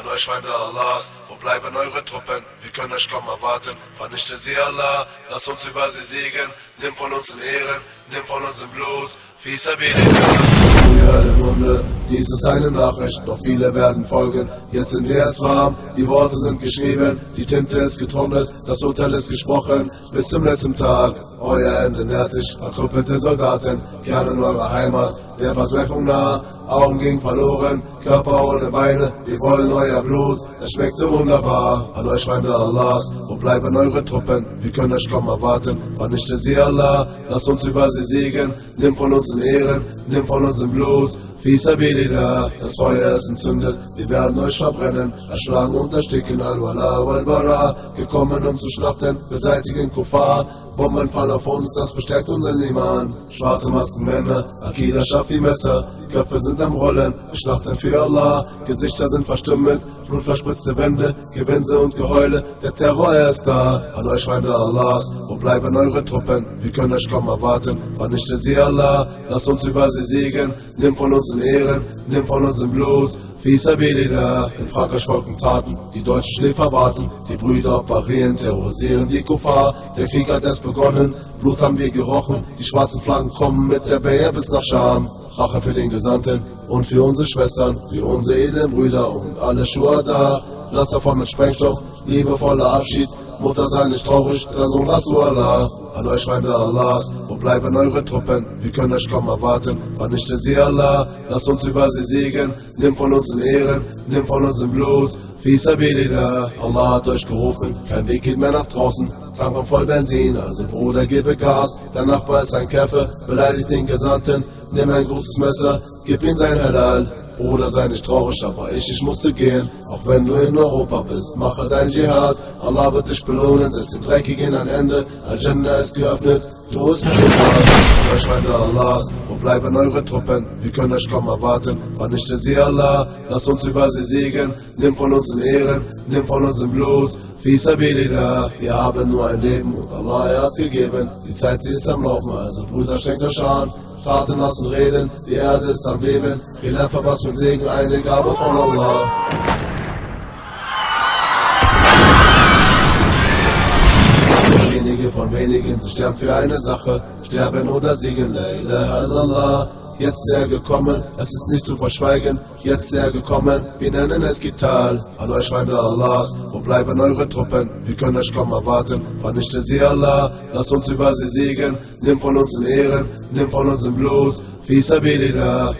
An euch Feinde Allahs, wo bleiben eure Truppen? Wir können euch kaum erwarten. Vernichte sie Allah, lass uns über sie siegen. Nimm von uns in Ehren, nimm von uns in Blut. Wir im Munde, dies ist eine Nachricht, doch viele werden folgen. Jetzt sind wir es warm, die Worte sind geschrieben, die Tinte ist getrocknet, das Urteil ist gesprochen. Bis zum letzten Tag, euer Ende nährt sich, verkrüppelte Soldaten, kehren in eure Heimat, der Verzweiflung nah. Augen gingen verloren, Körper ohne Beine, wir wollen euer Blut, es schmeckt so wunderbar. An euch Feinde Allahs, bleiben eure Truppen? Wir können euch kaum erwarten, vernichte sie Allah, lass uns über sie siegen, nimm von uns in Ehren, nimm von uns in Blut. Fisabilillah, das Feuer ist entzündet, wir werden euch verbrennen, erschlagen und ersticken, Al-Wala wal-Bara, gekommen um zu schlachten, beseitigen Kuffar, Bomben fallen auf uns, das bestärkt unseren Iman. Schwarze Maskenmänner, Akida Shafi Messer, Köpfe sind am Rollen, wir schlachten für Allah, Gesichter sind verstümmelt, blutverspritzte Wände, Gewinse und Geheule, der Terror er ist da. An euch Feinde Allahs, wo bleiben eure Truppen? Wir können euch kaum erwarten, vernichte sie Allah, lass uns über sie siegen, nimm von uns in Ehren, nimm von uns in Blut. Fisabilillah, in Frankreich folgen Taten, die Deutschen Schläfer warten, die Brüder operieren, terrorisieren die Kuffar, der Krieg hat erst begonnen, Blut haben wir gerochen, die schwarzen Flaggen kommen mit der Bär bis nach Scham. Rache für den Gesandten und für unsere Schwestern, für unsere edlen Brüder und alle Schuhada. Lass davon mit Sprengstoff, liebevoller Abschied, Mutter sei nicht traurig, der Sohn Allah. An euch Feinde Allahs, bleiben eure Truppen? Wir können euch kaum erwarten, vernichte sie Allah, lass uns über sie siegen, nimm von uns in Ehren, nimm von uns in Blut. Fisabilillah, Allah hat euch gerufen, kein Weg geht mehr nach draußen, Tank voll Benzin, also Bruder gebe Gas, der Nachbar ist ein Käfer, beleidigt den Gesandten, nimm ein großes Messer, gib ihm sein Halal. Bruder, sei nicht traurig, aber ich, ich musste gehen. Auch wenn du in Europa bist, mache dein Dschihad. Allah wird dich belohnen, setz den Dreckigen ein Ende. Al-Jannah ist geöffnet, tu es mit dem Spaß. Euch Feinde Allahs, wo bleiben eure Truppen? Wir können euch kaum erwarten. Vernichte sie Allah, lass uns über sie siegen. Nimm von uns in Ehren, nimm von uns in Blut. Fisabilillah, wir haben nur ein Leben und Allah hat's gegeben. Die Zeit, sie ist am Laufen, also Brüder, schenkt euch an. Taten lassen reden, die Erde ist am Leben. Lernen verpasst mit Segen eine Gabe von Allah. Wenige von wenigen, sie sterben für eine Sache, sterben oder siegen, la ilaha illallah. Jetzt sehr gekommen, es ist nicht zu verschweigen, jetzt sehr gekommen, wir nennen es Gital. An euch Feinde Allahs, wo bleiben eure Truppen? Wir können euch kaum erwarten, vernichte sie Allah, lass uns über sie siegen, nimm von uns in Ehren, nimm von uns in Blut, Fisabilillah.